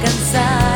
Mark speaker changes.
Speaker 1: конца.